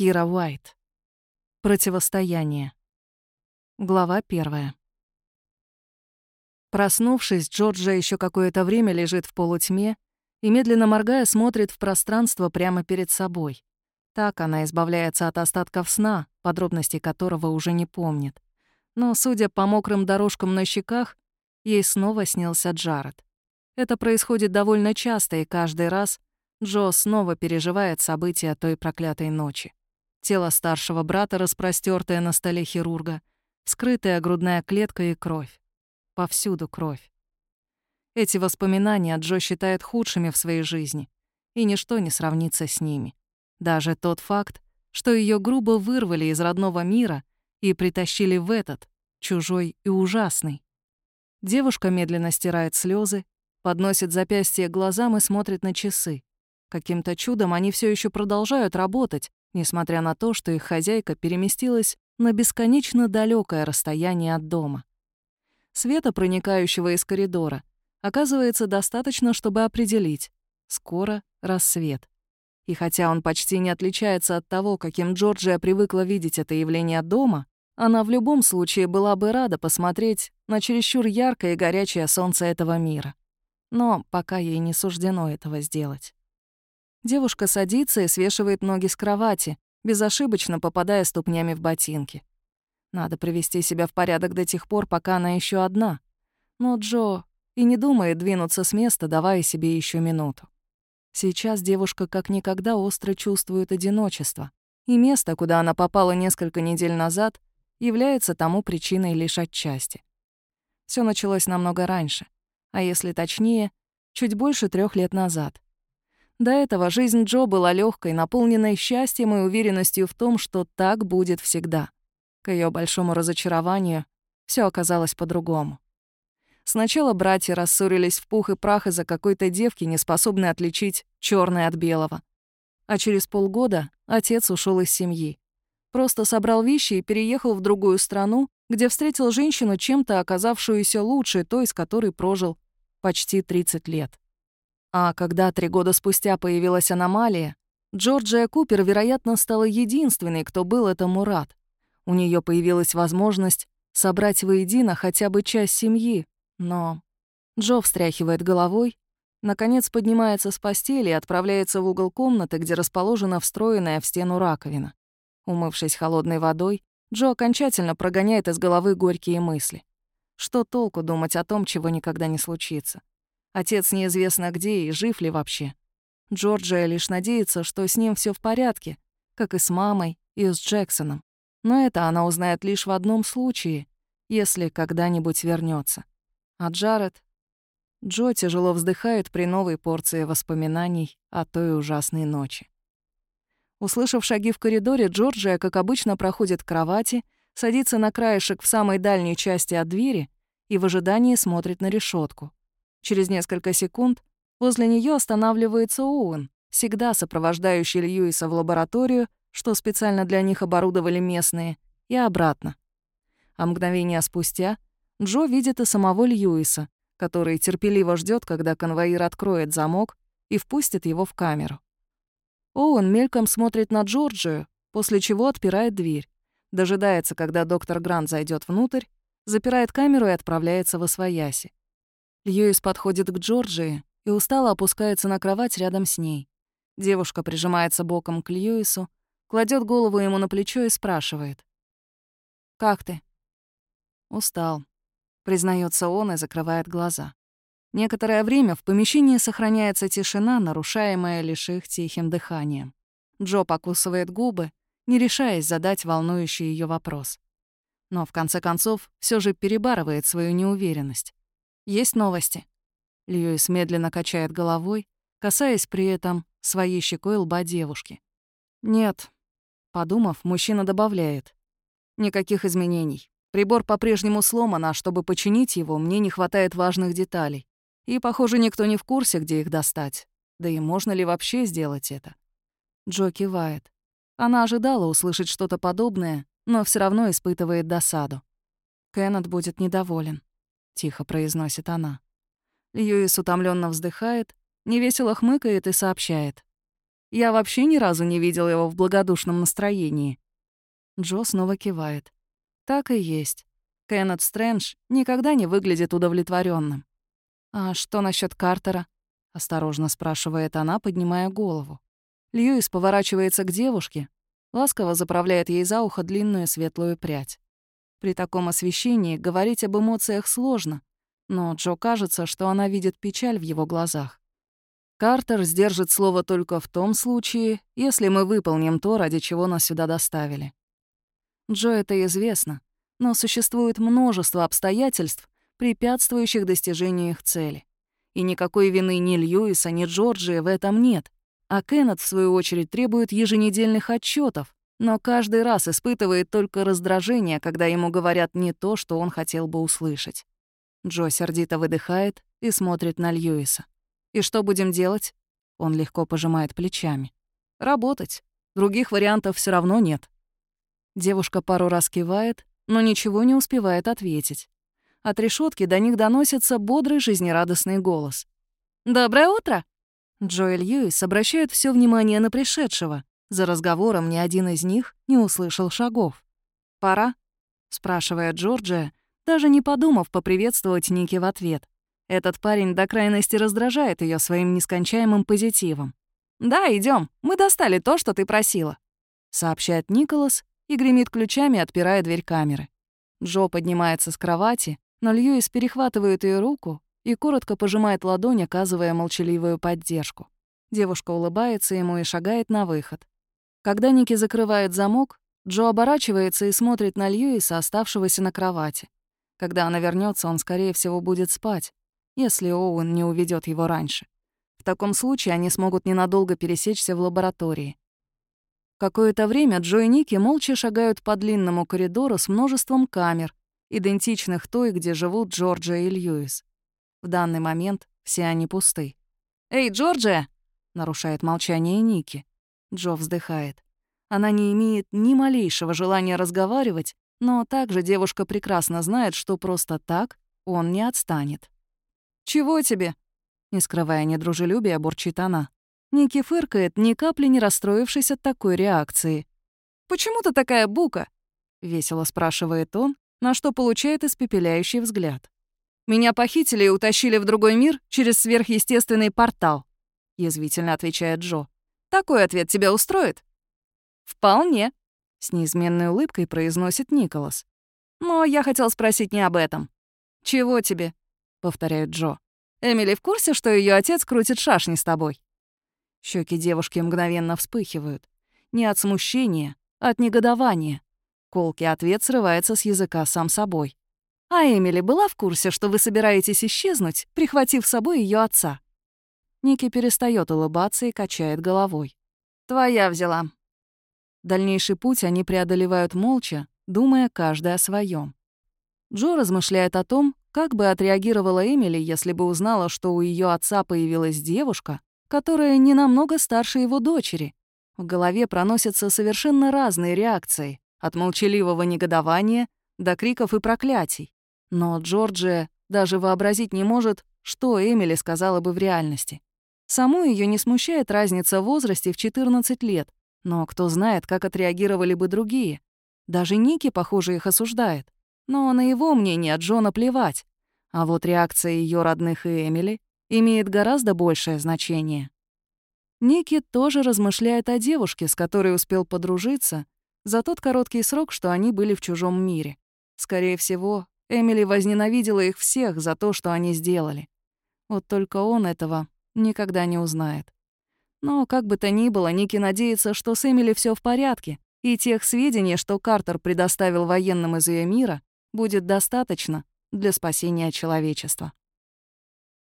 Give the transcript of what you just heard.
Кира Уайт. Противостояние. Глава первая. Проснувшись, Джорджа еще какое-то время лежит в полутьме и, медленно моргая, смотрит в пространство прямо перед собой. Так она избавляется от остатков сна, подробностей которого уже не помнит. Но, судя по мокрым дорожкам на щеках, ей снова снился Джаред. Это происходит довольно часто, и каждый раз Джо снова переживает события той проклятой ночи. Тело старшего брата, распростёртое на столе хирурга, скрытая грудная клетка и кровь. Повсюду кровь. Эти воспоминания Джо считает худшими в своей жизни, и ничто не сравнится с ними. Даже тот факт, что ее грубо вырвали из родного мира и притащили в этот, чужой и ужасный. Девушка медленно стирает слезы, подносит запястье к глазам и смотрит на часы. Каким-то чудом они все еще продолжают работать, несмотря на то, что их хозяйка переместилась на бесконечно далекое расстояние от дома. Света, проникающего из коридора, оказывается достаточно, чтобы определить — скоро рассвет. И хотя он почти не отличается от того, каким Джорджия привыкла видеть это явление дома, она в любом случае была бы рада посмотреть на чересчур яркое и горячее солнце этого мира. Но пока ей не суждено этого сделать. Девушка садится и свешивает ноги с кровати, безошибочно попадая ступнями в ботинки. Надо привести себя в порядок до тех пор, пока она еще одна. Но Джо и не думает двинуться с места, давая себе еще минуту. Сейчас девушка как никогда остро чувствует одиночество, и место, куда она попала несколько недель назад, является тому причиной лишь отчасти. Все началось намного раньше, а если точнее, чуть больше трех лет назад. До этого жизнь Джо была легкой, наполненной счастьем и уверенностью в том, что так будет всегда. К ее большому разочарованию все оказалось по-другому. Сначала братья рассорились в пух и прах из-за какой-то девки, не способной отличить черное от белого. А через полгода отец ушел из семьи. Просто собрал вещи и переехал в другую страну, где встретил женщину, чем-то оказавшуюся лучше той, с которой прожил почти 30 лет. А когда три года спустя появилась аномалия, Джорджия Купер, вероятно, стала единственной, кто был этому рад. У нее появилась возможность собрать воедино хотя бы часть семьи, но... Джо встряхивает головой, наконец поднимается с постели и отправляется в угол комнаты, где расположена встроенная в стену раковина. Умывшись холодной водой, Джо окончательно прогоняет из головы горькие мысли. Что толку думать о том, чего никогда не случится? Отец неизвестно где и жив ли вообще. Джорджия лишь надеется, что с ним все в порядке, как и с мамой и с Джексоном. Но это она узнает лишь в одном случае, если когда-нибудь вернется. А Джаред... Джо тяжело вздыхает при новой порции воспоминаний о той ужасной ночи. Услышав шаги в коридоре, Джорджия, как обычно, проходит к кровати, садится на краешек в самой дальней части от двери и в ожидании смотрит на решетку. Через несколько секунд возле нее останавливается Оуэн, всегда сопровождающий Льюиса в лабораторию, что специально для них оборудовали местные, и обратно. А мгновение спустя Джо видит и самого Льюиса, который терпеливо ждет, когда конвоир откроет замок и впустит его в камеру. Оуэн мельком смотрит на Джорджию, после чего отпирает дверь, дожидается, когда доктор Грант зайдет внутрь, запирает камеру и отправляется в Освояси. Льюис подходит к Джорджии и устало опускается на кровать рядом с ней. Девушка прижимается боком к Льюису, кладет голову ему на плечо и спрашивает. «Как ты?» «Устал», — признается он и закрывает глаза. Некоторое время в помещении сохраняется тишина, нарушаемая лишь их тихим дыханием. Джо покусывает губы, не решаясь задать волнующий ее вопрос. Но в конце концов все же перебарывает свою неуверенность. Есть новости?» Льюис медленно качает головой, касаясь при этом своей щекой лба девушки. «Нет». Подумав, мужчина добавляет. «Никаких изменений. Прибор по-прежнему сломан, а чтобы починить его, мне не хватает важных деталей. И, похоже, никто не в курсе, где их достать. Да и можно ли вообще сделать это?» Джо кивает. Она ожидала услышать что-то подобное, но все равно испытывает досаду. Кеннет будет недоволен. — тихо произносит она. Льюис утомленно вздыхает, невесело хмыкает и сообщает. Я вообще ни разу не видел его в благодушном настроении». Джо снова кивает. «Так и есть. Кеннет Стрэндж никогда не выглядит удовлетворенным. «А что насчет Картера?» — осторожно спрашивает она, поднимая голову. Льюис поворачивается к девушке, ласково заправляет ей за ухо длинную светлую прядь. При таком освещении говорить об эмоциях сложно, но Джо кажется, что она видит печаль в его глазах. Картер сдержит слово только в том случае, если мы выполним то, ради чего нас сюда доставили. Джо это известно, но существует множество обстоятельств, препятствующих достижению их цели. И никакой вины ни Льюиса, ни Джорджии в этом нет. А Кеннет, в свою очередь, требует еженедельных отчетов, но каждый раз испытывает только раздражение, когда ему говорят не то, что он хотел бы услышать. Джо сердито выдыхает и смотрит на Льюиса. «И что будем делать?» Он легко пожимает плечами. «Работать. Других вариантов все равно нет». Девушка пару раз кивает, но ничего не успевает ответить. От решетки до них доносится бодрый жизнерадостный голос. «Доброе утро!» Джо Льюис обращают все внимание на пришедшего. За разговором ни один из них не услышал шагов. «Пора?» — спрашивает Джорджия, даже не подумав поприветствовать Ники в ответ. Этот парень до крайности раздражает ее своим нескончаемым позитивом. «Да, идем. Мы достали то, что ты просила», — сообщает Николас и гремит ключами, отпирая дверь камеры. Джо поднимается с кровати, но Льюис перехватывает ее руку и коротко пожимает ладонь, оказывая молчаливую поддержку. Девушка улыбается ему и шагает на выход. Когда Ники закрывает замок, Джо оборачивается и смотрит на Льюиса, оставшегося на кровати. Когда она вернется, он, скорее всего, будет спать, если Оуэн не уведет его раньше. В таком случае они смогут ненадолго пересечься в лаборатории. Какое-то время Джо и Ники молча шагают по длинному коридору с множеством камер, идентичных той, где живут Джорджия и Льюис. В данный момент все они пусты. «Эй, Джорджия!» — нарушает молчание Ники. Джо вздыхает. Она не имеет ни малейшего желания разговаривать, но также девушка прекрасно знает, что просто так он не отстанет. «Чего тебе?» Не скрывая недружелюбия, бурчит она. Ники фыркает, ни капли не расстроившись от такой реакции. «Почему ты такая бука?» — весело спрашивает он, на что получает испепеляющий взгляд. «Меня похитили и утащили в другой мир через сверхъестественный портал», — язвительно отвечает Джо. «Такой ответ тебя устроит?» «Вполне», — с неизменной улыбкой произносит Николас. «Но я хотел спросить не об этом». «Чего тебе?» — повторяет Джо. «Эмили в курсе, что ее отец крутит шашни с тобой?» Щеки девушки мгновенно вспыхивают. Не от смущения, а от негодования. Колкий ответ срывается с языка сам собой. А Эмили была в курсе, что вы собираетесь исчезнуть, прихватив с собой ее отца. Ники перестает улыбаться и качает головой. «Твоя взяла». Дальнейший путь они преодолевают молча, думая каждый о своем. Джо размышляет о том, как бы отреагировала Эмили, если бы узнала, что у ее отца появилась девушка, которая не намного старше его дочери. В голове проносятся совершенно разные реакции. От молчаливого негодования до криков и проклятий. Но Джорджия даже вообразить не может, что Эмили сказала бы в реальности. Саму ее не смущает разница в возрасте в 14 лет, но кто знает, как отреагировали бы другие. Даже Ники, похоже, их осуждает. Но на его мнение Джона плевать. А вот реакция ее родных и Эмили имеет гораздо большее значение. Ники тоже размышляет о девушке, с которой успел подружиться, за тот короткий срок, что они были в чужом мире. Скорее всего, Эмили возненавидела их всех за то, что они сделали. Вот только он этого никогда не узнает. Но как бы то ни было, Ники надеется, что с Эмили все в порядке, и тех сведений, что Картер предоставил военным из ее мира, будет достаточно для спасения человечества.